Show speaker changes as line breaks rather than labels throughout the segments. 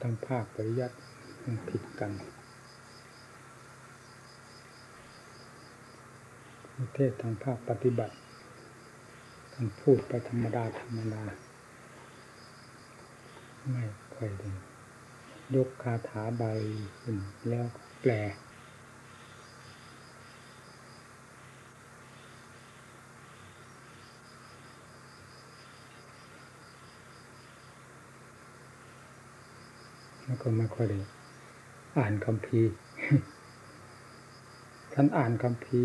ทางภาคปริยัติมันผิดกันประเทศทางภาคปฏิบัติทางพูดไปธรรมดาธรรมดา ไม่ค่อยดียกคาถาใบขึ้นแล้วแปล ก็ไม่ค่อยได้อ่านคำพีร์ท่านอ่านคำพี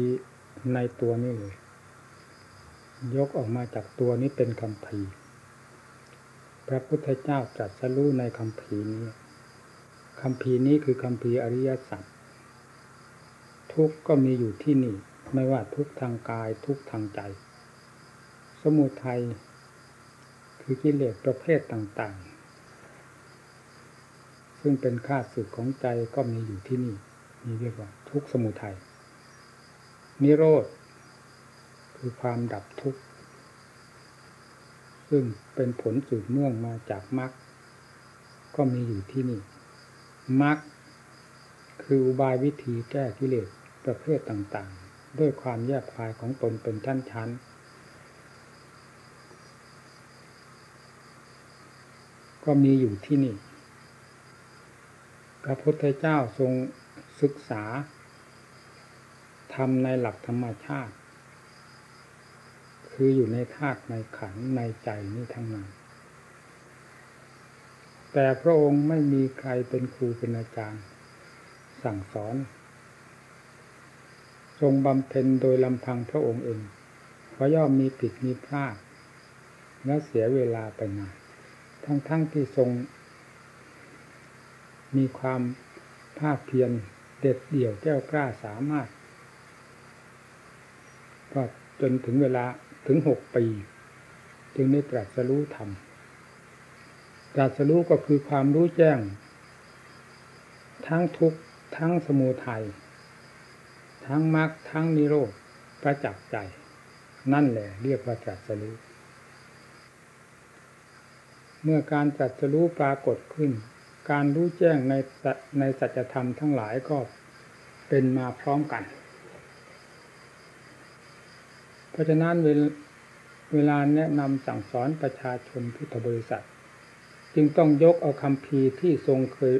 ในตัวนี้เลย ยกออกมาจากตัวนี้เป็นคำพีพระพุทธเจ้าตรัสรู้ในคำพีนี้คำพีนี้คือคำพีอริยสัจทุกข์ก็มีอยู่ที่นี่ ไม่ว่าทุกข์ทางกายทุกข์ทางใจ สมุทัยคือกิเลสประเภทต่าง ๆ ซึ่งเป็นค่าสึกของใจก็มีอยู่ที่นี่นี่เรียกว่า ทุกข์สมุทัยนิโรธคือความดับทุกข์ซึ่งเป็นผลสืบเนื่องมาจากมรรคก็มีอยู่ที่นี่มรรคคืออุบายวิธีแก้กิเลสประเภทต่างๆ ด้วยความแยบคายของตนเป็นชั้นๆก็มีอยู่ที่นี่ พระพุทธเจ้าทรงศึกษาทำในหลักธรรมชาติ คืออยู่ในธาตุในขันธ์ในใจนี่ทั้งนั้น แต่พระองค์ไม่มีใครเป็นครูเป็นอาจารย์ สั่งสอน ทรงบำเพ็ญโดยลำพังพระองค์เองเพราะย่อมมีผิดมีพลาดและเสียเวลาไปนานทั้งๆทที่ทรง มีความภาคเพียรเด็ดเดี่ยวแก้วกล้าสามารถ ก็จนถึงเวลาถึงหกปี จึงได้ตรัสรู้ธรรมตรัสรู้ก็คือความรู้แจ้ง ทั้งทุกทั้งสมุทัยทั้งมรรคทั้งนิโรธประจักษ์ใจ นั่นแหละเรียกว่าตรัสรู้เมื่อการตรัสรู้ปรากฏขึ้น การรู้แจ้งในในสัจธรรมทั้งหลายก็เป็นมาพร้อมกัน เพราะฉะนั้นเวลาแนะนำสั่งสอนประชาชนพุทธบริษัท จึงต้องยกเอาคำพีที่ทรงเคย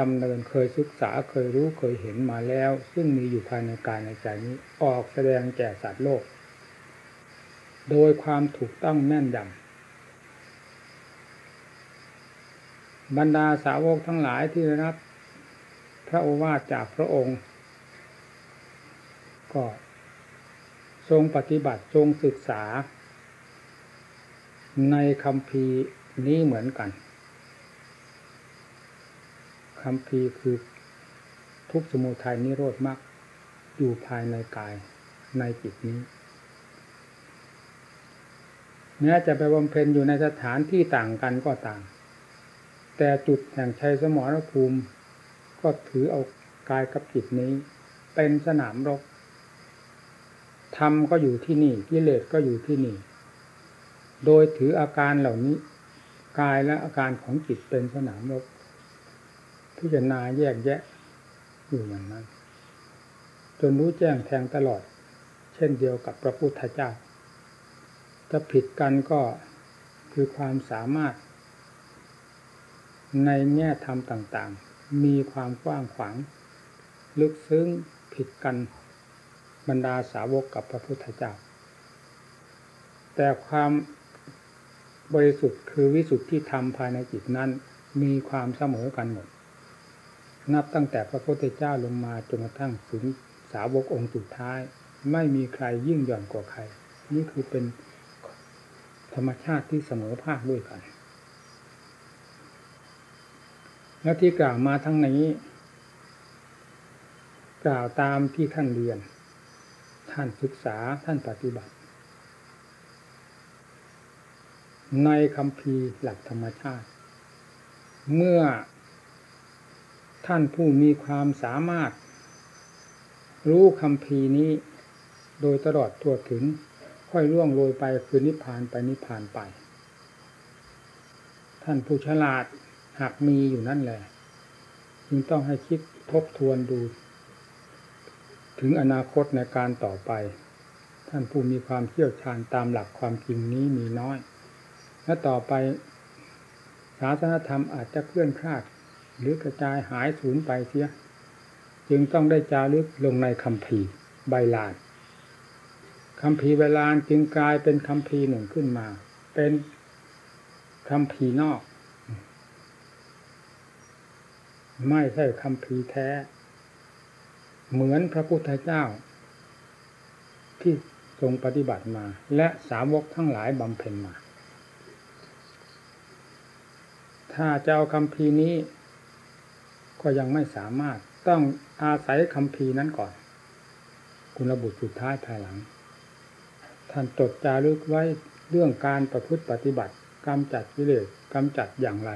ดำเนินเคยศึกษาเคยรู้เคยเห็นมาแล้ว ซึ่งมีอยู่ภายในกายในใจนี้ออกแสดงแก่สัตว์โลก โดยความถูกต้องแน่นยำ บรรดาสาวกทั้งหลายที่ได้รับ พระโอวาทจากพระองค์ ก็ ทรงปฏิบัติทรงศึกษา ในคำพีนี้เหมือนกันคำพีคือทุกสมุทัยนิโรธมรรคอยู่ภายในกายในจิตนี้แม้จะไปบำเพ็ญอยู่ในสถานที่ต่างกันก็ต่าง แต่จุดแห่งชัยสมรภูมิ ก็ถือเอากายกับจิตนี้ เป็นสนามรบธรรมก็อยู่ที่นี่กิเลสก็อยู่ที่นี่ โดยถืออาการเหล่านี้ กายและอาการของจิตเป็นสนามรบพิจารณาแยกแยะอยู่อย่างนั้น จนรู้แจ้งแทงตลอด เช่นเดียวกับพระพุทธเจ้าจะผิดกันก็คือความสามารถ ในแง่ธรรมต่างๆ มีความกว้างขวาง ลึกซึ้งผิดกันบรรดาสาวกกับพระพุทธเจ้า แต่ความบริสุทธิ์คือวิสุทธิธรรมภายในจิตนั้น มีความเสมอกันหมด นับตั้งแต่พระพุทธเจ้าลงมาจนกระทั่งถึงสาวกองค์สุดท้าย ไม่มีใครยิ่งหย่อนกว่าใคร นี่คือเป็นธรรมชาติที่เสมอภาคด้วยกัน และที่กล่าวมาทั้งนี้ กล่าวตามที่ท่านเรียน ท่านศึกษาท่านปฏิบัติ ในคำพีหลักธรรมชาติ เมื่อท่านผู้มีความสามารถ รู้คำพีนี้ โดยตลอดทั่วถึง ค่อยล่วงโรยไปคือนิพพานไปนิพพานไป ท่านผู้ฉลาด หากมีอยู่นั่นแหละจึงต้องให้คิดทบทวนดู ถึงอนาคตในการต่อไป ท่านผู้มีความเชี่ยวชาญตามหลักความจริงนี้มีน้อย และต่อไปศาสนธรรมอาจจะเคลื่อนคลาด หรือกระจายหายสูญไปเสีย จึงต้องได้จารึกลงในคำภีใบลานคำภีใบลานจึงกลายเป็นคำภีหนึ่งขึ้นมา เป็นคำภีนอก ไม่ใช่คำภีแท้ เหมือนพระพุทธเจ้า ที่ทรงปฏิบัติมา และสาวกทั้งหลายบำเพ็ญมา ถ้าจะเอาคำพีนี้ ก็ยังไม่สามารถต้องอาศัยคำพีนั้นก่อน คุณบุตรสุดท้ายภายหลัง ท่านตดจารึกไว้เรื่องการประพฤติปฏิบัติกำจัดวิเลศกำจัดอย่างไร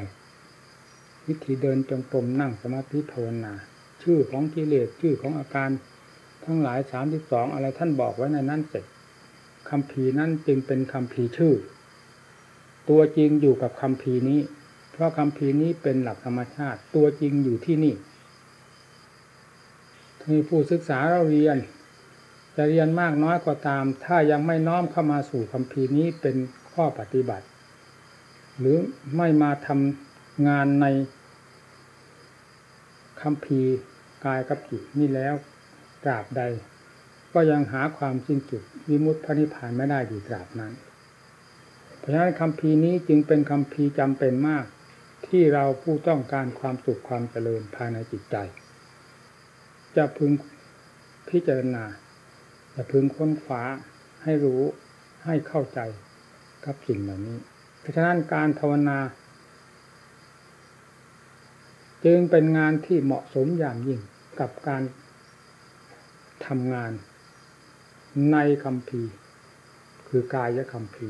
วิธีเดินจงกรมนั่งสมาธิภาวนา ชื่อของกิเลสชื่อของอาการทั้งหลายสามสิบสองอะไรท่านบอกไว้ในนั้นเสร็จคำพีนั้นจึงเป็นคำพีชื่อ ตัวจริงอยู่กับคำพีนี้ เพราะคำพีนี้เป็นหลักธรรมชาติ ตัวจริงอยู่ที่นี่มีผู้ศึกษาเราเรียน จะเรียนมากน้อยก็าตาม ถ้ายังไม่น้อมเข้ามาสู่คำพีนี้เป็นข้อปฏิบัติ หรือไม่มาทำงานใน คำพีกายกับจิตนี่แล้วตราบใด ก็ยังหาความสิ้นสุดวิมุตติพระนิพพานไม่ได้อยู่ตราบนั้น เพราะฉะนั้นคำพีนี้จึงเป็นคำพีจำเป็นมาก ที่เราผู้ต้องการความสุขความเจริญภายในจิตใจ จะพึงพิจารณาจะพึงค้นคว้าให้รู้ให้เข้าใจกับสิ่งเหล่านี้ เพราะฉะนั้นการภาวนา จึงเป็นงานที่เหมาะสมอย่างยิ่งกับการทำงานในคำพีคือกายคำพี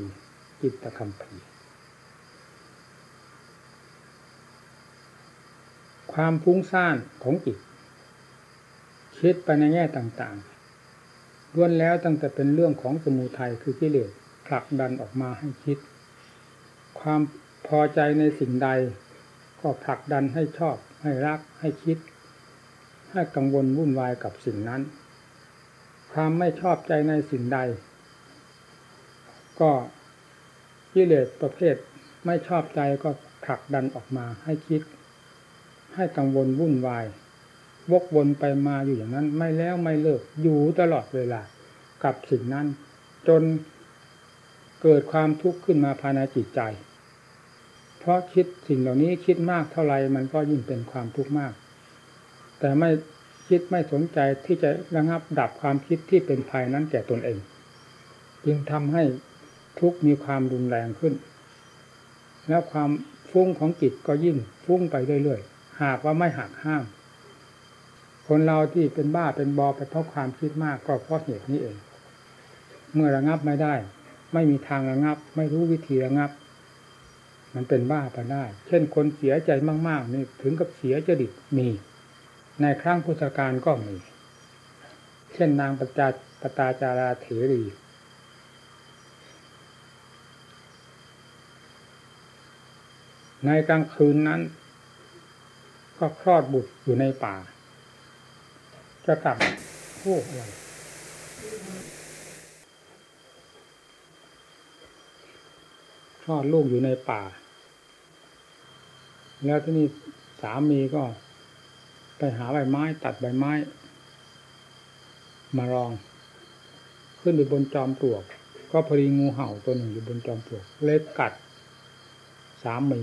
จิตคำพีความฟุ้งซ่านของจิตคิดไปในแง่ต่างๆล้วนแล้วตั้งแต่เป็นเรื่องของสมุทัยคือกิเลสผลักดันออกมาให้คิด ความพอใจในสิ่งใด ก็ผลักดันให้ชอบให้รักให้คิด ให้กังวลวุ่นวายกับสิ่งนั้น ความไม่ชอบใจในสิ่งใด ก็กิเลสประเภทไม่ชอบใจก็ผลักดันออกมาให้คิด ให้กังวลวุ่นวายวกวนไปมาอยู่อย่างนั้น ไม่แล้วไม่เลิกอยู่ตลอดเวลากับสิ่งนั้น จนเกิดความทุกข์ขึ้นมาภายในจิตใจ ราะคิดสิ่งเหล่านี้คิดมากเท่าไรมันก็ยิ่งเป็นความทุกข์มาก แต่ไม่คิดไม่สนใจที่จะระงับดับความคิดที่เป็นภัยนั้นแก่ตนเอง จึงทำให้ทุกมีความรุนแรงขึ้น แล้วความฟุ้งของจิตก็ยิ่งฟุ้งไปเรื่อยๆ หากว่าไม่หักห้าม คนเราที่เป็นบ้าเป็นบอไปเพราะความคิดมากก็เพราะเหตุนี้เอง เมื่อระงับไม่ได้ ไม่มีทางระงับ ไม่รู้วิธีระงับ มันเป็นบ้าไปได้ เช่นคนเสียใจมาก ๆ นี่ถึงกับเสียจริตมี ในครั้งพุทธกาลก็มี เช่นนางปจาปตาจาราเถรีในกลางคืนนั้น ก็คลอดบุตรอยู่ในป่า จะกลับโอ้อะไร ลอดลูกอยู่ในป่า แล้วที่นี่สามีก็ ไปหาใบไม้ตัดใบไม้ มารอง ขึ้นไปบนจอมปลวก ก็พอดีงูเห่าตัวหนึ่งอยู่บนจอมปลวก เล็กกัด สามี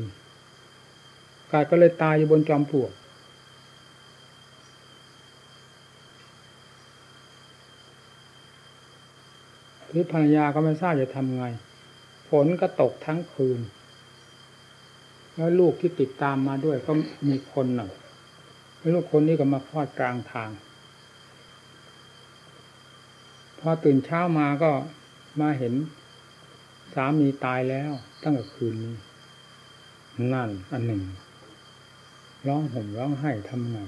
กัดก็เลยตายอยู่บนจอมปลวกที่ภรรยาก็ไม่ทราบจะทำไง นก็ตกทั้งคืน แล้วลูกที่ติดตามมาด้วยก็มีคนหนึ่งลูกคนนี้ก็มาคลอดกลางทาง พอตื่นเช้ามาก็มาเห็นสามีตายแล้วตั้งแต่คืนนี้นั่นอันหนึ่ง ร้องห่มร้องไห้ทำไง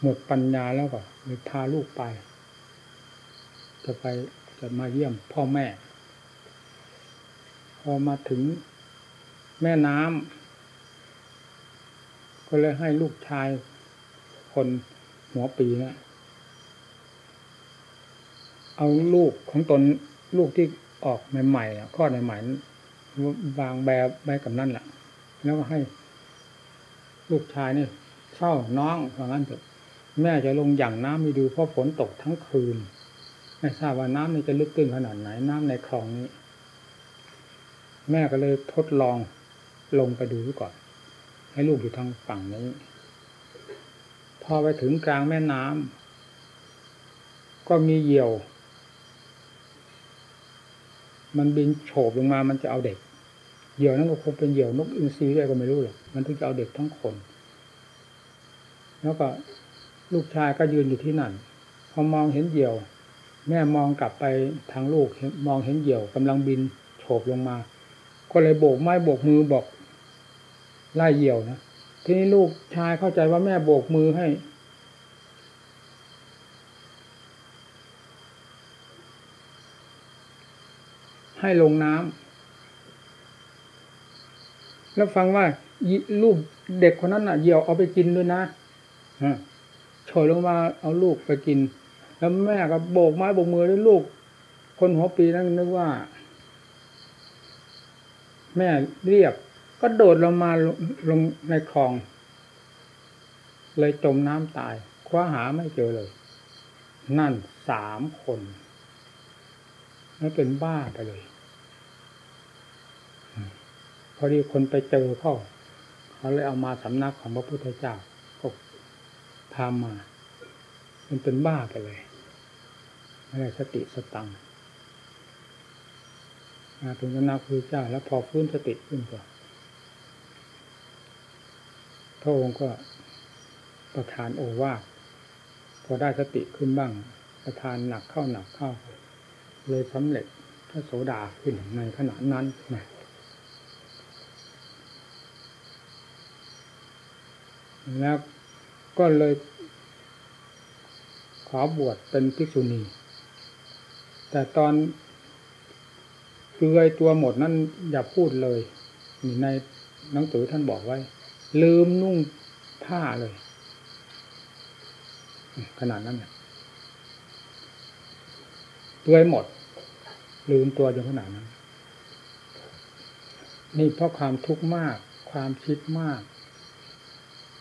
หมดปัญญาแล้วก็เลยพาลูกไป จะไปจะมาเยี่ยมพ่อแม่ อมาถึงแม่น้ำก็เลยให้ลูกชายคนหัวปีนะเอาลูกของตนลูกที่ออกใหม่ๆคลอดใหม่ๆวางแบบไว้กับนั่นแหละแล้วก็ให้ ลูกชายนี่เฝ้าน้องว่างั้นเถอะ แม่จะลงอย่างน้ำมีดูเพราะฝนตกทั้งคืน ไม่ทราบว่าน้ำนี่จะลึกตื้นขนาดไหนน้ำในคลองนี้ แม่ก็เลยทดลองลงไปดูก่อน ให้ลูกอยู่ทางฝั่งนี้ พอไปถึงกลางแม่น้ำก็มีเหยี่ยว มันบินโฉบลงมามันจะเอาเด็ก เหยี่ยวนั้นก็คงเป็นเหยี่ยวนกอินทรีด้วยก็ไม่รู้หรอกมันถึงจะเอาเด็กทั้งคน แล้วก็ลูกชายก็ยืนอยู่ที่นั่น พอมองเห็นเหยี่ยว แม่มองกลับไปทางลูกมองเห็นเหยี่ยวกำลังบินโฉบลงมา ก็เลยโบกไม้โบกมือบอกไล่เหยี่ยวนะทีนี้ลูกชายเข้าใจว่าแม่โบกมือให้ ให้ลงน้ำแล้วฟังว่าลูกเด็กคนนั้นน่ะเหยี่ยวเอาไปกินด้วยนะโฉยลงมาเอาลูกไปกิน แล้วแม่ก็โบกไม้โบกมือด้วยลูก คนหัวปีนั้นนึกว่า แม่เรียก ก็โดดลงมาลงในคลอง เลยจมน้ำตาย คว้าหาไม่เจอเลย นั่นสามคนแล้วเป็นบ้าไปเลย พอดีคนไปเจอเขาเขาเลยเอามาสำนักของพระพุทธเจ้าก็พามา มันเป็นบ้าไปเลยไม่ได้สติสตังมา ถึงสำนักพระเจ้าแล้วพอฟื้นสติขึ้นก็พระองค์ก็ประทานโอวาทพอได้สติขึ้นบ้าง ประทานหนักเข้าหนักเข้า เลยสำเร็จพระโสดาขึ้นในขณะนั้นนะแล้วก็เลยขอบวชเป็นภิกษุณี แต่ตอน เปลือยตัวหมดนั้นอย่าพูดเลย ในหนังสือท่านบอกไว้ ลืมนุ่งผ้าเลย ขนาดนั้นเปลือยหมด ลืมตัวจนขนาดนั้น นี่เพราะความทุกข์มาก ความคิดมาก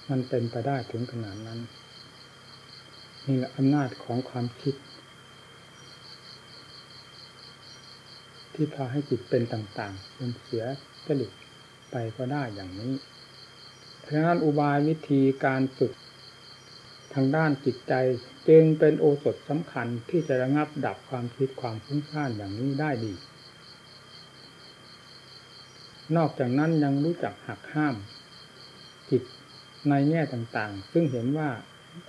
มันเป็นไปได้ถึงขนาดนั้นนี่แหละอำนาจของความคิด ที่พาให้จิตเป็นต่างๆเป็นเสียจริตไปก็ได้อย่างนี้เพราะนั้นอุบายวิธีการฝึกทางด้านจิตใจจึงเป็นโอสถสำคัญที่จะระงับดับความคิดความฟุ้งซ่านอย่างนี้ได้ดี นอกจากนั้นยังรู้จักหักห้าม จิตในแง่ต่างๆ ซึ่งเห็นว่า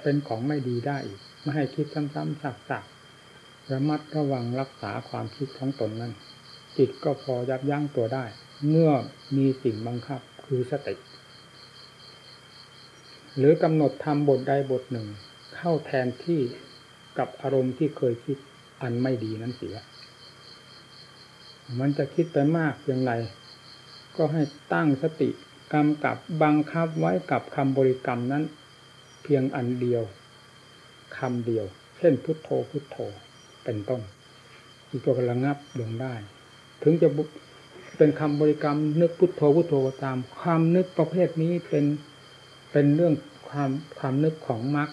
เป็นของไม่ดีได้อีก ไม่ให้คิดซ้ำๆซักๆระมัดระวังรักษาความคิดของตนนั้น จิตก็พอยับยั้งตัวได้ เมื่อมีสิ่งบังคับคือสติ หรือกำหนดทำบทใดบทหนึ่ง เข้าแทนที่กับอารมณ์ที่เคยคิดอันไม่ดีนั้นเสีย มันจะคิดไปมากเพียงไร ก็ให้ตั้งสติกำกับบังคับไว้กับคำบริกรรมนั้น เพียงอันเดียวคำเดียว เช่นพุทโธพุทโธเป็นต้นอีกตัวกระงับลงได้ ถึงจะเป็นคำบริกรรมนึกพุทโธพุทโธก็ตาม ความนึกประเภทนี้เป็นเป็นเรื่องความความนึกของมรรค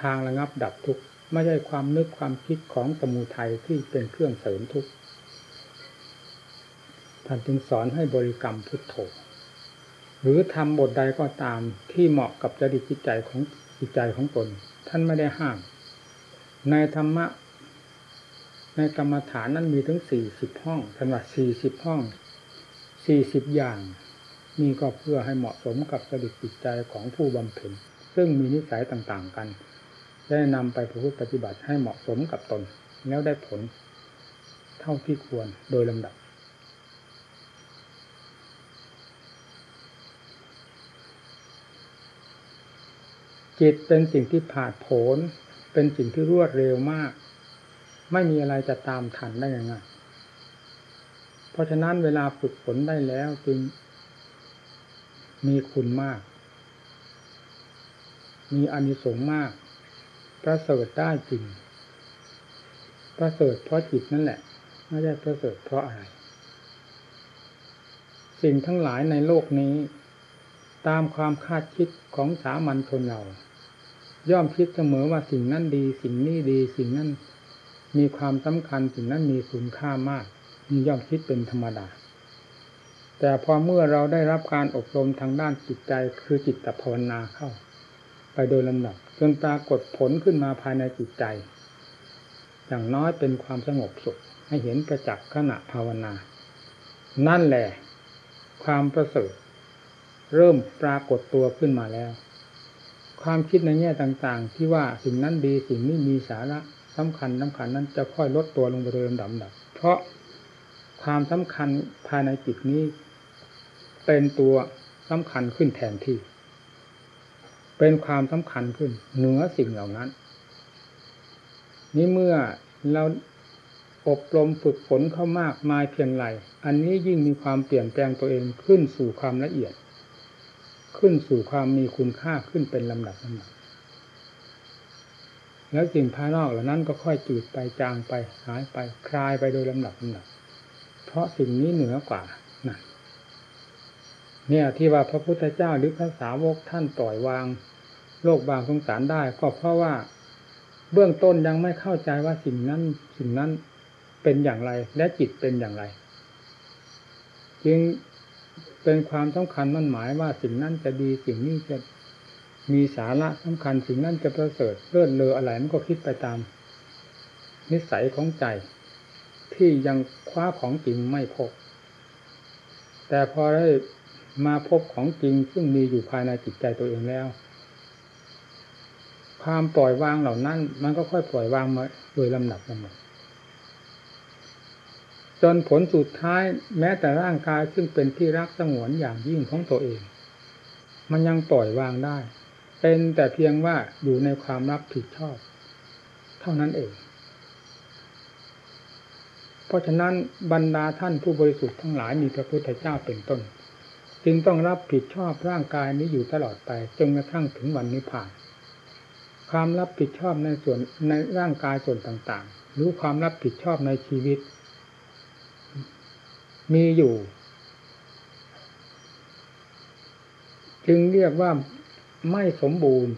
ทางระงับดับทุกข์ไม่ใช่ความนึกความคิดของสมุทัยที่เป็นเครื่องเสริมทุกข์ท่านจึงสอนให้บริกรรมพุทโธหรือทำบทใดก็ตามที่เหมาะกับจริตจิตใจของจิตใจของตน ท่านไม่ได้ห้าม ในธรรมะ ในกรรมฐานนั้นมีถึงสี่สิบห้องท่านว่าสี่สิบห้องสี่สิบอย่างมีก็เพื่อให้เหมาะสมกับจริจิตใจของผู้บำเพ็ญซึ่งมีนิสัยต่างๆกัน ได้นำไปประพฤติปฏิบัติให้เหมาะสมกับตน แล้วได้ผลเท่าที่ควรโดยลำดับ จิตเป็นสิ่งที่ผ่าผนเป็นสิ่งที่รวดเร็วมาก ไม่มีอะไรจะตามทันได้ยัง่ายเพราะฉะนั้นเวลาฝึกฝนได้แล้วจึงมีคุณมาก มีอานิสงส์มาก ประเสริฐได้จริง ประเสริฐเพราะจิตนั่นแหละ ไม่ใช่ประเสริฐเพราะอะไร สิ่งทั้งหลายในโลกนี้ ตามความคาดคิดของสามัญชนเรา ย่อมคิดเสมอว่าสิ่งนั้นดี สิ่งนี้ดี สิ่งนั้น มีความสำคัญสิ่งนั้นมีคุณค่ามากมีย่อมคิดเป็นธรรมดา แต่พอเมื่อเราได้รับการอบรมทางด้านจิตใจคือจิตภาวนาเข้า ไปโดยลำดับจนปรากฏผลขึ้นมาภายในจิตใจ อย่างน้อยเป็นความสงบสุข ให้เห็นประจักษ์ขณะภาวนา นั่นแหละ ความประเสริฐเริ่มปรากฏตัวขึ้นมาแล้ว ความคิดในแง่ต่างๆ ที่ว่าสิ่งนั้นดีสิ่งนี้มีสาระ สำคัญสำคัญนั้นจะค่อยลดตัวลงไปโดยลำดับเพราะความสำคัญภายในจิตนี้ เป็นตัวสำคัญขึ้นแทนที่ เป็นความสำคัญขึ้น เหนือสิ่งเหล่านั้น นี้เมื่อเราอบรมฝึกฝนเข้ามากมายเพียงไร อันนี้ยิ่งมีความเปลี่ยนแปลงตัวเองขึ้นสู่ความละเอียด ขึ้นสู่ความมีคุณค่าขึ้นเป็นลำดับลำดับ แล้วสิ่งภายนอกเหล่านั้นก็ค่อยจืดไปจางไปหายไปคลายไปโดยลำดับลำดับ เพราะสิ่งนี้เหนือกว่านั่นเนี่ยที่ว่าพระพุทธเจ้าหรือพระสาวกท่านปล่อยวาง โลกบางสงสารได้ ก็เพราะว่าเบื้องต้นยังไม่เข้าใจว่าสิ่งนั้นสิ่งนั้นเป็นอย่างไรและจิตเป็นอย่างไร จึงเป็นความสำคัญมั่นหมายว่าสิ่งนั้นจะดีสิ่งนี้จะ มีสาระสำคัญสิ่งนั้นจะประเสริฐเลื่อนเลออะไรมันก็คิดไปตาม นิสัยของใจ ที่ยังคว้าของจริงไม่พบ แต่พอได้มาพบของจริงซึ่งมีอยู่ภายในจิตใจตัวเองแล้ว ความปล่อยวางเหล่านั้น มันก็ค่อยปล่อยวางมาโดยลำดับลำดับจนผลสุดท้ายแม้แต่ร่างกายซึ่งเป็นที่รักสงวนอย่างยิ่งของตัวเอง มันยังปล่อยวางได้ เป็นแต่เพียงว่าอยู่ในความรับผิดชอบ เท่านั้นเอง เพราะฉะนั้นบรรดาท่านผู้บริสุทธิ์ทั้งหลายมีพระพุทธเจ้าเป็นต้น จึงต้องรับผิดชอบร่างกายนี้อยู่ตลอดไปจนกระทั่งถึงวันนิพพาน ความรับผิดชอบในส่วนในร่างกายส่วนต่างๆ หรือความรับผิดชอบในชีวิต มีอยู่ จึงเรียกว่า ไม่สมบูรณ์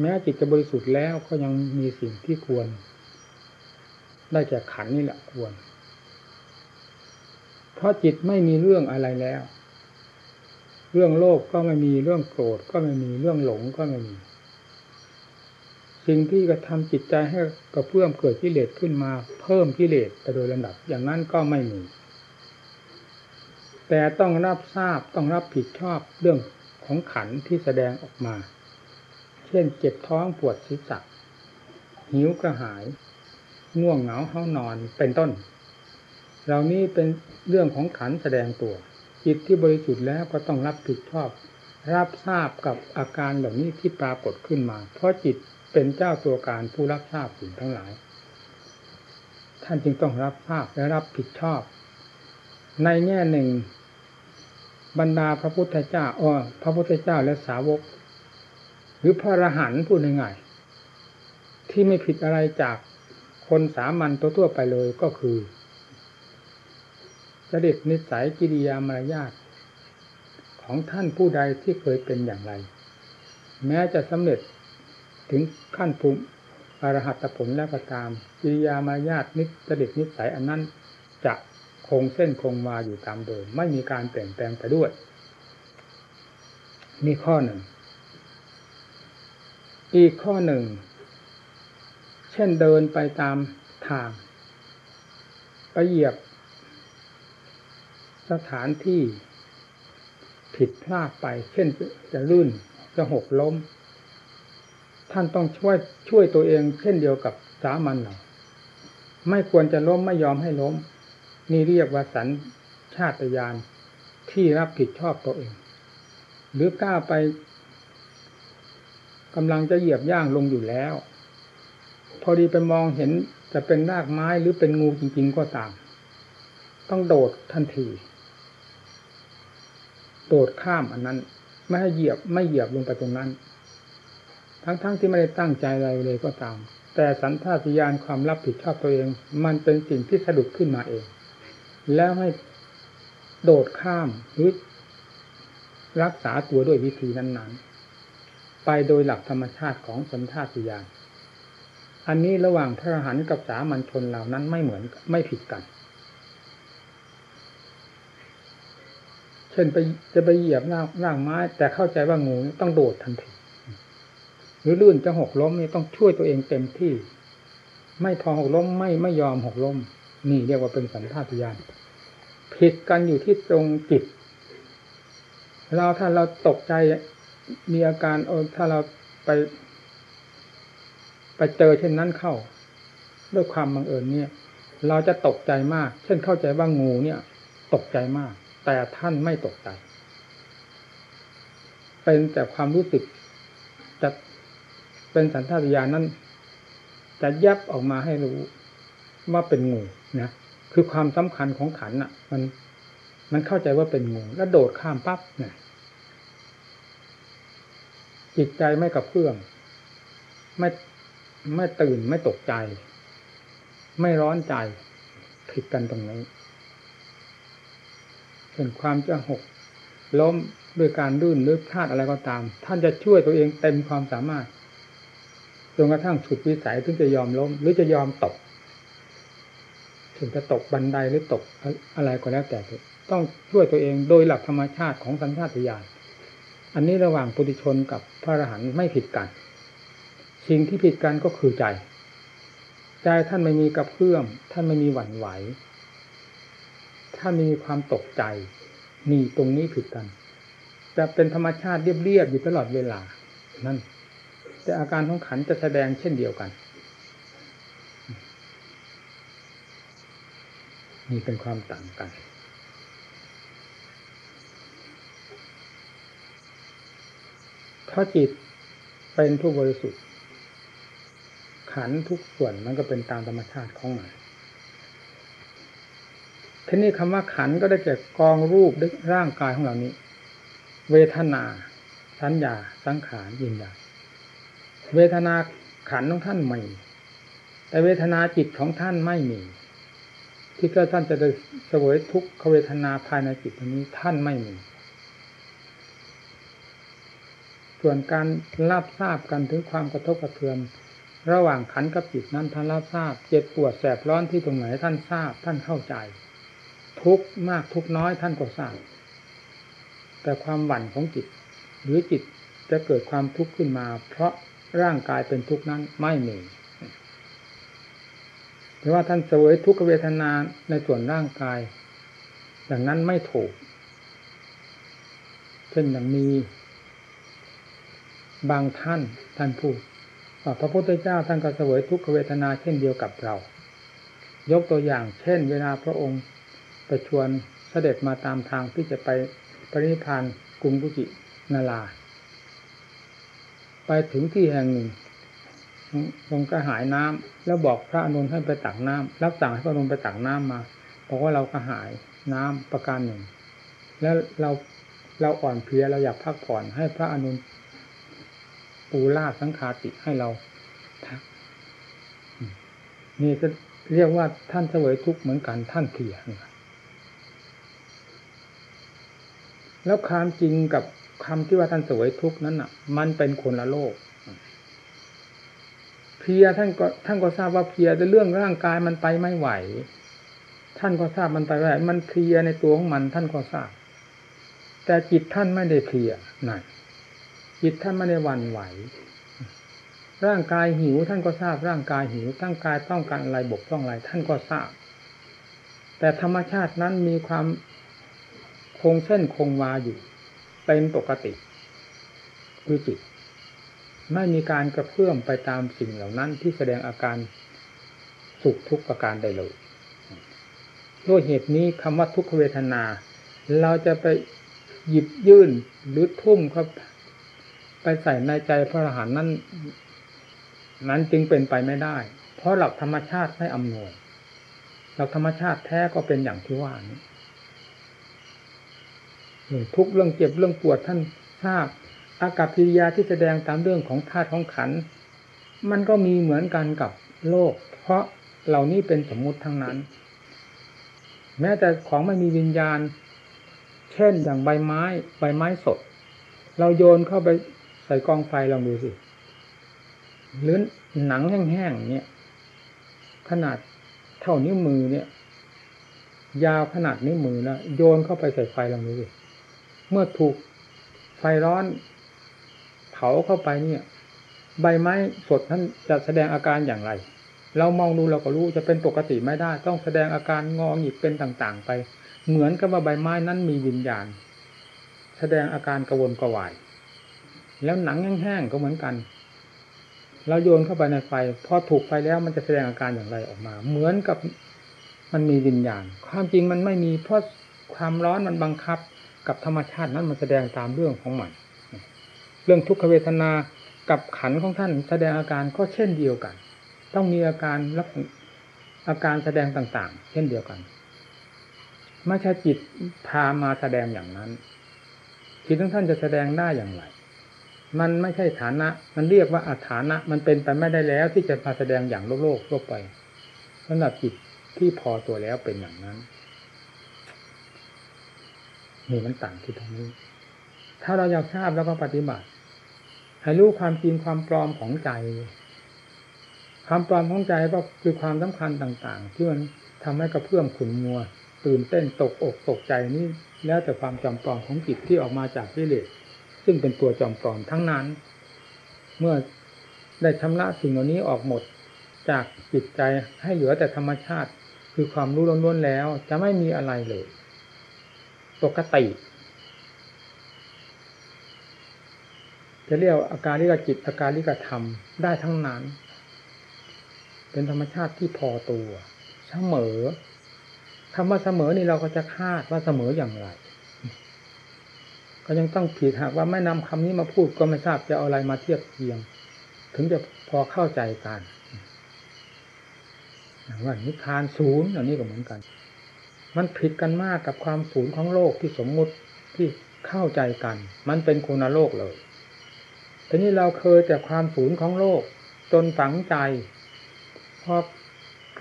แม้จิตจะบริสุทธิ์แล้วก็ยังมีสิ่งที่ควร ได้แก่ขันนี่แหละควร เพราะจิตไม่มีเรื่องอะไรแล้ว เรื่องโลภก็ไม่มีเรื่องโกรธก็ไม่มีเรื่องหลงก็ไม่มี สิ่งที่กระทำจิตใจให้กระเพื่อมเกิดกิเลสขึ้นมา เพิ่มกิเลสไปโดยลำดับ อย่างนั้นก็ไม่มีแต่ต้องรับทราบต้องรับผิดชอบเรื่อง ของขันที่แสดงออกมา เช่นเจ็บท้องปวดศีรษะหิวกระหาย ง่วงเหงาเฮานอนเป็นต้นเหล่านี้เป็นเรื่องของขันแสดงตัว จิตที่บริสุทธิ์แล้วก็ต้องรับผิดชอบ รับทราบกับอาการเหล่านี้ที่ปรากฏขึ้นมา เพราะจิตเป็นเจ้าตัวการผู้รับทราบสิ่งทั้งหลาย ท่านจึงต้องรับทราบและรับผิดชอบ ในแง่หนึ่ง บรรดาพระพุทธเจ้าอ้อพระพุทธเจ้าและสาวก หรือพระอรหันต์พูดง่ายๆที่ไม่ผิดอะไรจากคนสามัญตัวทั่วไปเลยก็คือจริตนิสัยกิริยามารยาทของท่านผู้ใดที่เคยเป็นอย่างไร แม้จะสำเร็จถึงขั้นภูมิอรหัตผลแล้วก็ตามกิริยามารยาทนิจริตนิสัยอันนั้นจะ งเส้นคงวาอยู่ตามเดิม ไม่มีการเปลี่ยนแปลงไปด้วย นี่ข้อหนึ่ง อีกข้อหนึ่ง เช่นเดินไปตามทางไปเหยียบ สถานที่ผิดพลาดไป เช่นจะลื่นจะหกล้ม ท่านต้องช่วยช่วยตัวเอง เช่นเดียวกับสามัญเราไม่ควรจะล้มไม่ยอมให้ล้ม นี่เรียกว่าสัญชาตญาณที่รับผิดชอบตัวเอง หรือกล้าไปกำลังจะเหยียบย่างลงอยู่แล้ว พอดีไปมองเห็นจะเป็นรากไม้หรือเป็นงูจริง ๆ ก็ตาม ต้องโดดทันที โดดข้ามอันนั้น ไม่ให้เหยียบไม่เหยียบลงไปตรงนั้น ทั้งๆทที่ไม่ได้ตั้งใจอะไรเลยก็ตาม แต่สันทาติยานความรับผิดชอบตัวเอง มันเป็นสิ่งที่สะดุดขึ้นมาเอง แล้วให้โดดข้ามหรือรักษาตัวด้วยวิธีนั้นๆ ไปโดยหลักธรรมชาติของสันทาติยานอันนี้ระหว่างพระอรหันต์กับสามัญชนเหล่านั้นไม่เหมือนไม่ผิดกัน เช่นไปจะไปเหยียบร่างร่างไม้ แต่เข้าใจว่างูต้องโดดทันทีหรือลื่นจะหกล้มนี่ต้องช่วยตัวเองเต็มที่ ไม่พอหกล้มไม่ไม่ยอมหกล้ม นี่เรียกว่าเป็นสันทาติยานผิดกันอยู่ที่ตรงจิต เราถ้าเราตกใจมีอาการเอถ้าเราไป ไปเจอเช่นนั้นเข้า ด้วยความบังเอิญเนี่ย เราจะตกใจมาก เช่นเข้าใจว่างูเนี่ย ตกใจมาก แต่ท่านไม่ตกใจ เป็นแต่ความรู้สึกจะเป็นสันทาตญาณนั้น จะยับออกมาให้รู้ว่าเป็นงู นะคือความสำคัญของขันอะ มันมันเข้าใจว่าเป็นงูแล้วโดดข้ามปั๊บเนี่ยจิตใจไม่กระเพื่อมไม่ไม่ตื่นไม่ตกใจ ไม่ร้อนใจผิดกันตรงนี้เป็นความจะหก ล้มด้วยการดื้นหรือพลาดอะไรก็ตาม ท่านจะช่วยตัวเองเต็มความสามารถจนกระทั่งสุดวิสัยถึงจะยอมล้ม หรือจะยอมตก ถึงจะตกบันไดหรือตกอะไรก็แล้วแต่ต้องช่วยตัวเองโดยหลักธรรมชาติของสัญชาตญาณอันนี้ระหว่างปุถุชนกับพระอรหันต์ไม่ผิดกัน สิ่งที่ผิดกันก็คือใจ ใจท่านไม่มีกระเพื่อม ท่านไม่มีหวั่นไหว ท่านมีความตกใจ นี่ตรงนี้ผิดกัน จะเป็นธรรมชาติเรียบๆอยู่ตลอดเวลา นั่น แต่อาการของขันจะแสดงเช่นเดียวกัน นี่เป็นความต่างกัน ถ้าจิตเป็นผู้บริสุทธิ์ ขันทุกส่วนมันก็เป็นตามธรรมชาติของมันทีนี้คำว่าขันก็ได้แก่กองรูปร่างกายของเรานี้ เวทนา สัญญา สังขารยินญาเวทนาขันของท่านมีแต่เวทนาจิตของท่านไม่มี ที่ก็ท่านจะได้เสวยทุกขเวทนาภายในจิตนี้ท่านไม่มี ส่วนการรับทราบกันถึงความกระทบกระเทือนระหว่างขันกับจิตนั้นท่านรับทราบ เจ็บปวดแสบร้อนที่ตรงไหนท่านทราบ ท่านเข้าใจ ทุกมากทุกน้อยท่านก็ทราบ แต่ความหวั่นของจิต หรือจิตจะเกิดความทุกข์ขึ้นมา เพราะร่างกายเป็นทุกข์นั้นไม่มี หรือว่าท่านเสวยทุกขเวทนาในส่วนร่างกาย อย่างนั้นไม่ถูก เช่นอย่างมี บางท่านท่านพูดพระพุทธเจ้าท่านก็เสวยทุกขเวทนาเช่นเดียวกับเรา ยกตัวอย่างเช่น เวลาพระองค์ไปชวนเสด็จมาตามทางที่จะไปปรินิพานกรุงกุจินาลาไปถึงที่แห่งหนึ่ง ทรงกระหายน้ำแล้วบอกพระอนุนให้ไปตักน้ำรับสั่งให้พระอนุนไปตักน้ำมาบอกว่าเรากระหายน้ำประการหนึ่ง แล้วเราเราอ่อนเพลียเราอยากพักผ่อนให้พระอนุนปูลาสังขาติให้เราพักนี่จะเรียกว่าท่านเสวยทุกข์เหมือนกันท่านเพียแล้วความจริงกับคำที่ว่าท่านเสวยทุกข์นั้นอะ มันเป็นคนละโลก เพียท่านก็ท่านก็ทราบว่าเพียแต่เรื่องร่างกายมันไปไม่ไหว ท่านก็ทราบมันไปไม่ไหวมันเพียในตัวของมันท่านก็ทราบ แต่จิตท่านไม่ได้เพียนั่นจิตท่านไม่ได้วันไหว ร่างกายหิวท่านก็ทราบร่างกายหิวร่างกายต้องการอะไรบกต้องอะไรท่านก็ทราบ แต่ธรรมชาตินั้นมีความคงเส้นคงวาอยู่เป็นปกติคือจิต ไม่มีการกระเพื่อมไปตามสิ่งเหล่านั้นที่แสดงอาการสุขทุกข์ประการใดเลยด้วยเหตุนี้คำว่าทุกขเวทนา เราจะไปหยิบยื่นหรือทุ่มครับ ไปใส่ในใจพระอรหันต์นั้น นั้นจึงเป็นไปไม่ได้ เพราะหลักธรรมชาติไม่อำนวยหลักธรรมชาติแท้ก็เป็นอย่างที่ว่านี้ทุกเรื่องเจ็บเรื่องปวดท่านทราบ อากับกิริยาที่แสดงตามเรื่องของธาตุของขัน มันก็มีเหมือนกันกับโลก เพราะเหล่านี้เป็นสมมุติทั้งนั้น แม้แต่ของไม่มีวิญญาณ เช่นอย่างใบไม้ ใบไม้สด เราโยนเข้าไปใส่กองไฟลองดูสิหรือหนังแห้งๆเนี่ย ขนาดเท่านิ้วมือเนี่ย ยาวขนาดนิ้วมือนะโยนเข้าไปใส่ไฟลองดูสิเมื่อถูกไฟร้อน เผาเข้าไปเนี่ย ใบไม้สดนั้นจะแสดงอาการอย่างไร เรามองดูเราก็รู้จะเป็นปกติไม่ได้ ต้องแสดงอาการงอหงิกเป็นต่างๆ ไป เหมือนกับว่าใบไม้นั้นมีวิญญาณ แสดงอาการกระวนกระวาย แล้วหนังแห้งๆก็เหมือนกันเราโยนเข้าไปในไฟพอถูกไฟแล้วมันจะแสดงอาการอย่างไรออกมา เหมือนกับมันมีวิญญาณ ความจริงมันไม่มีเพราะความร้อนมันบังคับ กับธรรมชาตินั้นมันแสดงตามเรื่องของมัน เรื่องทุกขเวทนากับขันของท่านแสดงอาการก็เช่นเดียวกัน ต้องมีอาการรับอาการแสดงต่าง ๆ เช่นเดียวกันไม่ใช่จิตพามาแสดงอย่างนั้นจิตของท่านจะแสดงได้อย่างไร มันไม่ใช่ฐานะ มันเรียกว่าอาฐานะ มันเป็นไปไม่ได้แล้วที่จะมาแสดงอย่างโลกโลกทั่วไปสำหรับจิตที่พอตัวแล้วเป็นอย่างนั้นนี่มันต่างที่ตรงนี้ ถ้าเราอยากทราบแล้วก็ปฏิบัติ ให้รู้ความจริงความปลอมของใจ ความปลอมของใจก็คือความสำคัญต่าง ๆ ที่มันทำให้กระเพื่อมขุนมัว ตื่นเต้นตกอกตกใจนี่แล้วแต่ความจำปลอมของจิตที่ออกมาจากวิเลศซึ่งเป็นตัวจอมปลอมทั้งนั้น เมื่อได้ชำระสิ่งเหล่านี้ออกหมดจากจิตใจให้เหลือแต่ธรรมชาติ คือความรู้ล้วนๆแล้ว จะไม่มีอะไรเลย ปกติ จะเรียกอาการลิกจิตอาการลิกธรรมได้ทั้งนั้น เป็นธรรมชาติที่พอตัวเสมอคำว่าเสมอนี่เราก็จะคาดว่าเสมออย่างไร ก็ยังต้องผิดหากว่าไม่นำคำนี้มาพูดก็ไม่ทราบจะเอาอะไรมาเทียบเทียง ถึงจะพอเข้าใจกันว่านิพพานศูนย์อันนี้ก็เหมือนกัน มันผิดกันมากกับความศูนย์ของโลกที่สมมุติที่เข้าใจกัน มันเป็นคุณโลกเลย ทีนี้เราเคยแต่ความศูนย์ของโลก จนฝังใจ พอ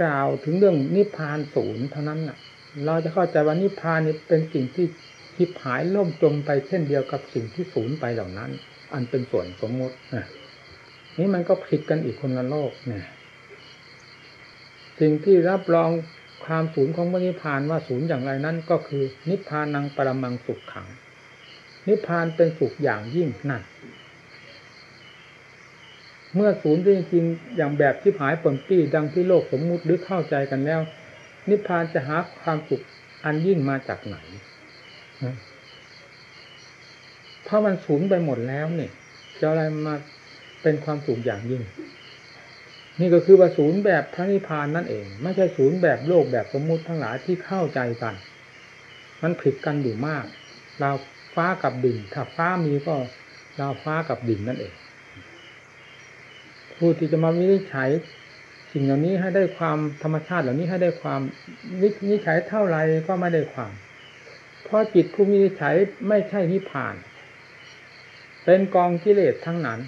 กล่าวถึงเรื่องนิพพานศูนย์เท่านั้นน่ะ เราจะเข้าใจว่านิพพานนี่เป็นสิ่งที่ทิพหายล่มจมไปเช่นเดียวกับสิ่งที่สูญไปเหล่านั้น อันเป็นส่วนสมมตินี่มันก็ผิดกันอีกคนละโลกเนี่ยสิ่งที่รับรองความสูญของพระนิพพานว่าสูญอย่างไรนั้น ก็คือ นิพพานังปรมังสุขขัง นิพพานเป็นสุขอย่างยิ่งนั่น เมื่อศูนย์จริงๆอย่างแบบที่หายปนปี้ดังที่โลกสมมุติหรือเข้าใจกันแล้ว นิพพานจะหาความสุขอันยิ่งมาจากไหนเพราะมันสูญไปหมดแล้วเนี่ยจะอะไรมาเป็นความสูญอย่างยิ่ง นี่ก็คือว่าศูนย์แบบพระนิพพานนั่นเอง ไม่ใช่ศูนย์แบบโลกแบบสมมุติทั้งหลายที่เข้าใจกัน มันผิดกันอยู่มาก เราฟ้ากับดินถ้าฟ้ามีก็เราฟ้ากับดินนั่นเอง ผู้ที่จะมาวินิจฉัยสิ่งเหล่านี้ให้ได้ความธรรมชาติเหล่านี้ให้ได้ความวินิจฉัยเท่าไรก็ไม่ได้ความ เพราะจิตผู้มีใช้ไม่ใช่นิพพาน เป็นกองกิเลสทั้งนั้น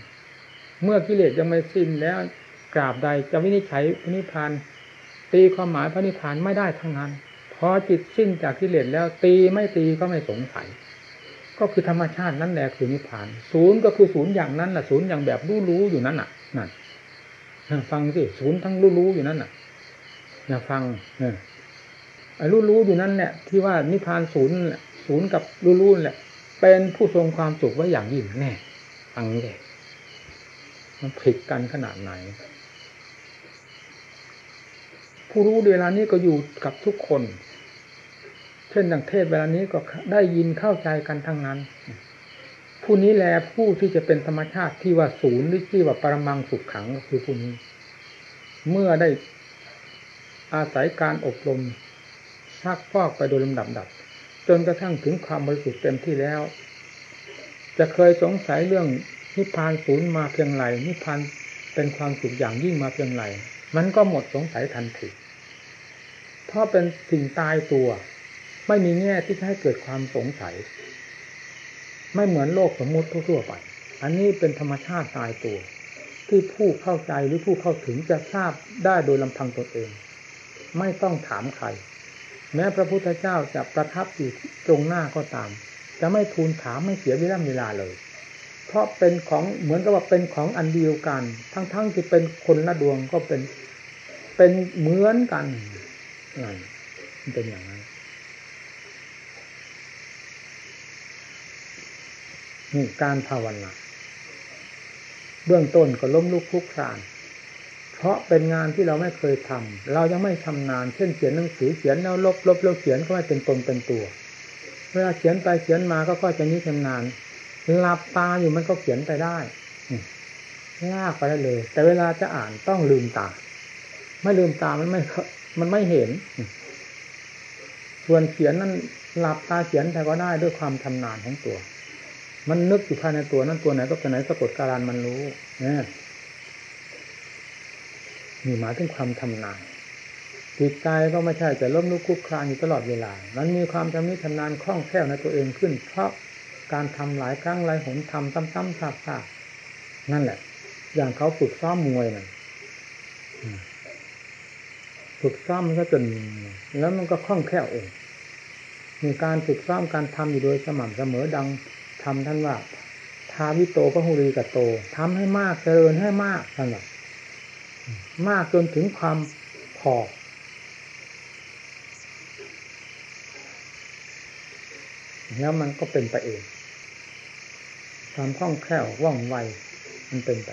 เมื่อกิเลสยังไม่สิ้นแล้วกราบใดจะวินิจฉัยพระนิพพานตีความหมายพระนิพพานไม่ได้ทั้งนั้นพอจิตสิ้นจากกิเลสแล้วตีไม่ตีก็ไม่สงสัย ก็คือธรรมชาตินั่นแหละคือนิพพาน ศูนย์ก็คือศูนย์อย่างนั้นแหละศูนย์อย่างแบบรู้ๆอยู่นั้นน่ะนั่น ฟังสิศูนย์ทั้งรู้ๆอยู่นั้นน่ะ อย่าฟังเนี่ยรู้รู้อยู่นั่นแหละที่ว่านิพพานศูนย์ศูนย์กับรู้รู้แหละเป็นผู้ทรงความสุขไว้อย่างยิ่งแน่ฟังเลยมันผิดกันขนาดไหน ผู้รู้เวลานี้ก็อยู่กับทุกคน เช่นดังเทศเวลานี้ก็ได้ยินเข้าใจกันทั้งนั้น ผู้นี้แลผู้ที่จะเป็นธรรมชาติที่ว่าศูนย์หรือที่ว่าปรมังสุขขังก็คือผู้นี้ เมื่อได้อาศัยการอบรมซักฟอกไปโดยลำดับดับ จนกระทั่งถึงความบริสุทธิ์เต็มที่แล้ว จะเคยสงสัยเรื่องนิพพานศูนย์มาเพียงไรนิพพานเป็นความสุขอย่างยิ่งมาเพียงไรมันก็หมดสงสัยทันทีเพราะเป็นสิ่งตายตัว ไม่มีแง่ที่จะให้เกิดความสงสัย ไม่เหมือนโลกสมมุติทั่วๆไป อันนี้เป็นธรรมชาติตายตัว ที่ผู้เข้าใจหรือผู้เข้าถึงจะทราบได้โดยลำพังตนเอง ไม่ต้องถามใคร แม้พระพุทธเจ้าจะประทับอยู่ตรงหน้าก็ตาม จะไม่ทูลถามไม่เสียเวลาเวลาเลย เพราะเป็นของเหมือนกับว่าเป็นของอันเดียวกัน ทั้งๆทที่เป็นคนละดวงก็เป็นเป็นเหมือนกันนั่นเป็นอย่างนั้น นี่การภาวนาเบื้องต้นก็ล้มลุกคลุกคลาน เพราะเป็นงานที่เราไม่เคยทำเรายังไม่ชำนาญเช่นเขียนหนังสือเขียนแล้วลบลบแล้วเขียนก็ไม่เป็นตนเป็นตัว เวลาเขียนไปเขียนมาก็ค่อยจะนี้ชำนาญหลับตาอยู่มันก็เขียนไปได้ลากไปได้เลย แต่เวลาจะอ่านต้องลืมตา ไม่ลืมตามันไม่ มันไม่เห็น ส่วนเขียนนั้นหลับตาเขียนแต่ก็ได้ด้วยความชำนาญของตัว มันนึกอยู่ภายในตัวนั้นตัวไหนก็เป็นไหนสะกดการันมันรู้นี่ยมีหมายถึงความทำนานจิตใจก็ไม่ใช่จะล้มลุกคุกคลานอยู่ตลอดเวลา มันมีความชำนิชำนาญคล่องแคล่วในตัวเองขึ้น เพราะการทำหลายครั้งหลายหนทำซ้ำๆซากๆนั่นแหละ อย่างเขาฝึกซ้อมมวยน่ะฝึกซ้อมมันก็จนแล้วมันก็คล่องแคล่วเองมีการฝึกซ้อมการทำอยู่โดยสม่ำเสมอดัง ทำท่านว่าทาวิโตพระหุรีกับโตทำให้มากเจริญให้มากท่านบอกมากจนถึงความพอแล้วมันก็เป็นไปเอง ความคล่องแคล่วว่องไว มันเป็นไป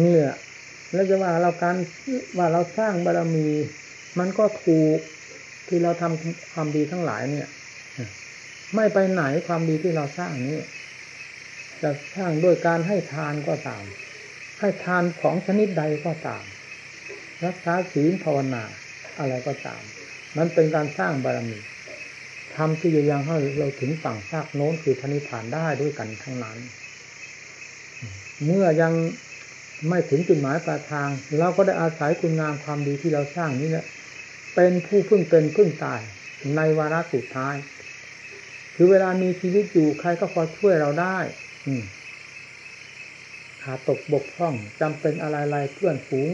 นี่แหละแล้วจะว่าเราการว่าเราสร้างบารมี มันก็ถูกที่เราทำความดีทั้งหลายเนี่ย ไม่ไปไหนความดีที่เราสร้างนี้ จะสร้างด้วยการให้ทานก็ตาม ให้ทานของชนิดใดก็ตาม รักษาศีลภาวนาอะไรก็ตาม มันเป็นการสร้างบารมีทำที่จะยังให้เราถึงฝั่งซากโน้นคือพระนิพพานได้ด้วยกันทั้งนั้น เมื่อยังไม่ถึงจุดหมายปลายทาง เราก็ได้อาศัยคุณงามความดีที่เราสร้างนี้แหละเป็นผู้พึ่งเป็นพึ่งตายในวาระสุดท้าย คือเวลามีชีวิตอยู่ใครก็พอช่วยเราได้ อืขาดตกบกพร่องจำเป็นอะไรๆเพื่อนฝูง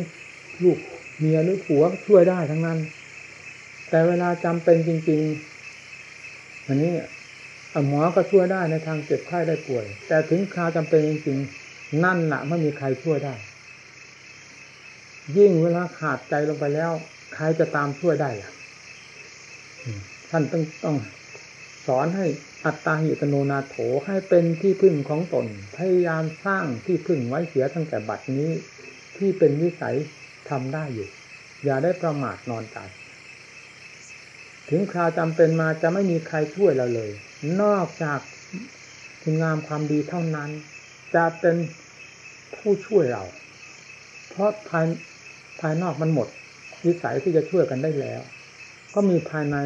ลูกเมียหรือผัวช่วยได้ทั้งนั้น แต่เวลาจำเป็นจริงๆอันนี้หมอก็ช่วยได้ในทางเจ็บไข้ได้ป่วย แต่ถึงคราวจำเป็นจริงๆนั่นแหละไม่มีใครช่วยได้ ยิ่งเวลาขาดใจลงไปแล้ว ใครจะตามช่วยได้ล่ะท่านต้องต้อง สอนให้อัตตาหิตโนนาโถให้เป็นที่พึ่งของตน พยายามสร้างที่พึ่งไว้เสียตั้งแต่บัดนี้ ที่เป็นวิสัยทำได้อยู่ อย่าได้ประมาทนอนใจถึงคราวจำเป็นมาจะไม่มีใครช่วยเราเลย นอกจากคุณงามความดีเท่านั้น จะเป็นผู้ช่วยเรา เพราะภายภายนอกมันหมดวิสัยที่จะช่วยกันได้แล้ว ก็มีภายใน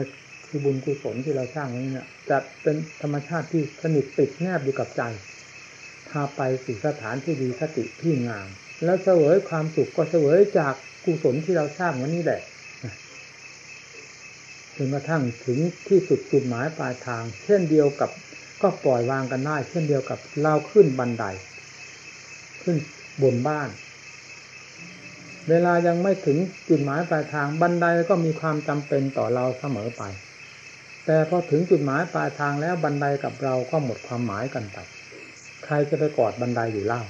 คือบุญกุศลที่เราสร้างไว้เนี่ยจะเป็นธรรมชาติที่สนิทติดแนบอยู่กับใจพาไปสู่สถานที่ดีสติที่งาม แล้วเสวยความสุขก็เสวยจากกุศลที่เราสร้างไว้นี่แหละจนกระทั่งถึงที่สุดจุดหมายปลายทาง เช่นเดียวกับก็ปล่อยวางกันได้ เช่นเดียวกับเราขึ้นบันได ขึ้นบนบ้าน เวลายังไม่ถึงจุดหมายปลายทางบันไดก็มีความจำเป็นต่อเราเสมอไป แต่พอถึงจุดหมายปลายทางแล้วบันไดกับเราก็หมดความหมายกันไปใครจะไปกอดบันไดอยู่เล่า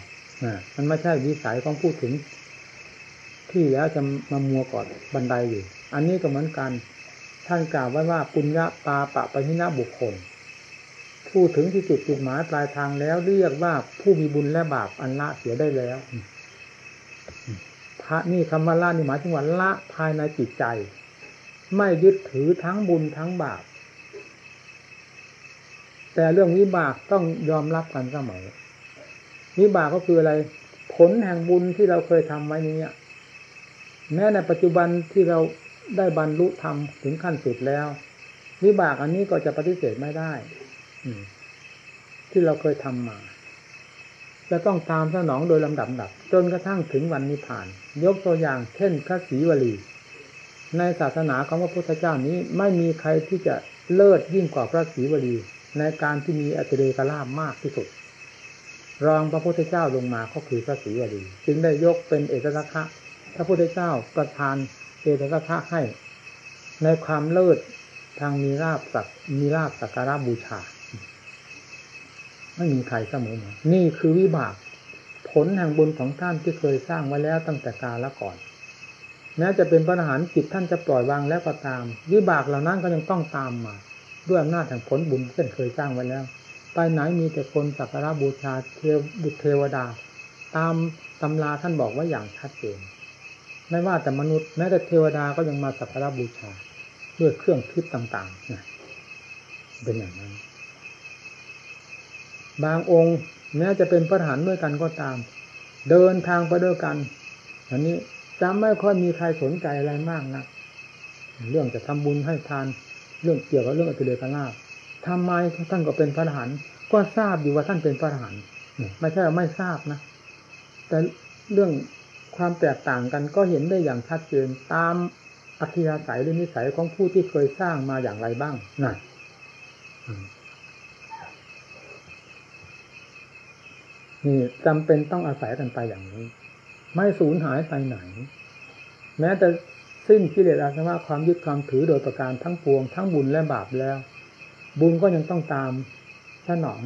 มันไม่ใช่วิสัยของพูดถึง ที่แล้วจะมามัวกอดบันไดอยู่ อันนี้ก็เหมือนกัน ท่านกล่าวไว้ว่าปุญญาปาปะปะหินะบุคคลพูดถึงที่จุดจุดหมายปลายทางแล้วเรียกว่าผู้มีบุญและบาปอันละเสียได้แล้ว พระนี่คำว่าละนี่หมายถึงว่าละภายในจิตใจ ไม่ยึดถือทั้งบุญทั้งบาป แต่เรื่องวิบากต้องยอมรับกันเสมอวิบากก็คืออะไร ผลแห่งบุญที่เราเคยทำไว้นี้แม้ในปัจจุบันที่เราได้บรรลุธรรมถึงขั้นสุดแล้ว วิบากอันนี้ก็จะปฏิเสธไม่ได้ที่เราเคยทำมา จะต้องตามสนองโดยลำดับดับ จนกระทั่งถึงวันนิพพาน ยกตัวอย่างเช่นพระศรีวลี ในศาสนาของพระพุทธเจ้านี้ไม่มีใครที่จะเลิศยิ่งกว่าพระศรีวลี ในการที่มีอัตเดกลาบมากที่สุด รองพระพุทธเจ้าลงมาก็คือพระศรีวลีจึงได้ยกเป็นเอกสัคะพระพุทธเจ้าประทานเอกสัคะให้ ในความเลิศทางมีราบสักมีราบสักการะบูชา ไม่มีใครเสมอเหมือนนี่คือวิบากผลแห่งบุญของท่านที่เคยสร้างไว้แล้วตั้งแต่กาลก่อน แม้จะเป็นพระอรหันต์จิตท่านจะปล่อยวางแล้วก็ตาม วิบากเหล่านั้นก็ยังต้องตามมา ด้วยอำนาจแห่งผลบุญที่ท่านเคยสร้างไว้แล้ว ไปไหนมีแต่คนสักการะบูชาเทวบุตรเทวดา ตามตำราท่านบอกว่าอย่างชัดเจนไม่ว่าแต่มนุษย์แม้แต่เทวดาก็ยังมาสักการะบูชาด้วยเครื่องทิพย์ต่างๆนะเป็นอย่างนั้น บางองค์แม้จะเป็นพระหารด้วยกันก็ตาม เดินทางไปด้วยกัน อันนี้จะไม่ค่อยมีใครสนใจอะไรมากนะเรื่องจะทำบุญให้ทาน เรื่องเกี่ยวกับเรื่องอัตเลกลาภทำไมท่านก็เป็นพระทหารก็ทราบอยู่ว่าท่านเป็นพระทหารไม่ใช่ว่าไม่ทราบนะ แต่เรื่องความแตกต่างกันก็เห็นได้อย่างชัดเจนตามอัธยาศัยหรือนิสัยของผู้ที่เคยสร้างมาอย่างไรบ้างนั่นนี่จำเป็นต้องอาศัยกันไปอย่างนี้ ไม่สูญหายไปไหน แม้แต่ สิ้นกิเลสอาสวะความยึดความถือโดยประการทั้งปวงทั้งบุญและบาปแล้ว บุญก็ยังต้องตามสนอง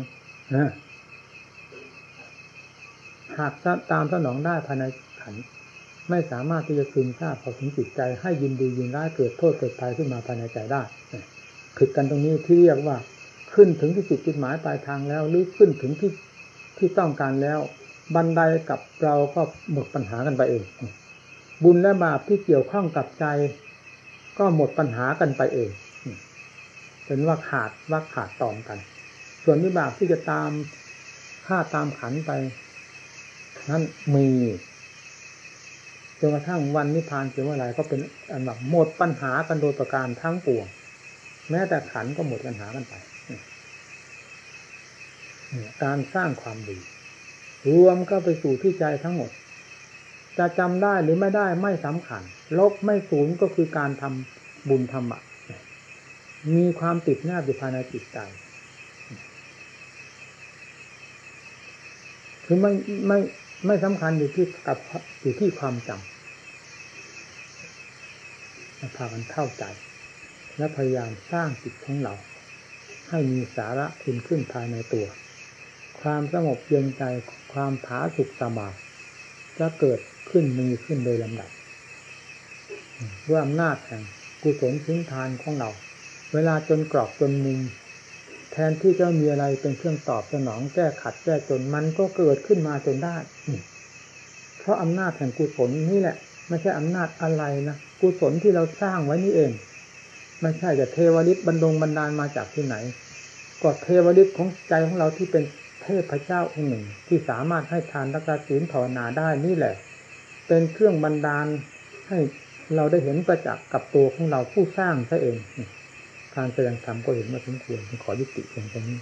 หากตามสนองได้ภายในขันไม่สามารถที่จะคืนทราบพอถึงจิตใจ ให้ยินดียินร้ายเกิดโทษเกิดภัยขึ้นมาภายในใจได้ผิดกันตรงนี้ที่เรียกว่าขึ้นถึงที่จุดจุดหมายปลายทางแล้ว หรือขึ้นถึงที่ที่ต้องการแล้ว บันไดกับเราก็หมดปัญหากันไปเอง บุญและบาปที่เกี่ยวข้องกับใจ ก็หมดปัญหากันไปเองเป็นว่าขาดว่าขาดตอนกัน ส่วนวิบากที่จะตามฆ่าตามขันไป นั้นมีจนกระทั่งวันนิพพานเกี่ยวอะไรก็เป็นอันแบบหมดปัญหากันโดยประการทั้งปวง แม้แต่ขันก็หมดปัญหากันไปการสร้างความดี รวมก็ไปสู่ที่ใจทั้งหมด จะจำได้หรือไม่ได้ไม่สำคัญ ลบไม่ศูนย์ก็คือการทำบุญทำบาปมีความติดแนบอยู่ภายในจิตใจคือไม่ไม่ไม่สำคัญอยู่ที่กับอยู่ที่ความจำพากันเข้าใจ และพยายามสร้างจิตของเรา ให้มีสาระคุณขึ้นภายในตัว ความสงบเย็นใจความผาสุกสบายจะเกิด ขึ้นมีขึ้นโดยลำดับด้วยอำนาจแห่งกุศลพื้นฐานของเรา เวลาจนกรอบจนมุมแทนที่จะมีอะไรเป็นเครื่องตอบสนองแก้ขัดแก้จนมันก็เกิดขึ้นมาจนได้ เพราะอำนาจแห่งกุศลนี่แหละ ไม่ใช่อำนาจอะไรนะกุศลที่เราสร้างไว้นี่เอง ไม่ใช่จะเทวฤทธิ์บรรดงบรรดาลมาจากที่ไหนก็เทวฤทธิ์ของใจของเราที่เป็นเทพเจ้าองค์หนึ่ง ที่สามารถให้ทานรักษาศีลภาวนาได้นี่แหละ เป็นเครื่องบันดาลให้เราได้เห็นประจักษ์กับตัวของเราผู้สร้างซะเอง การแสดงธรรมก็เห็นมาสมควรขอยุติเพียงตรงนี้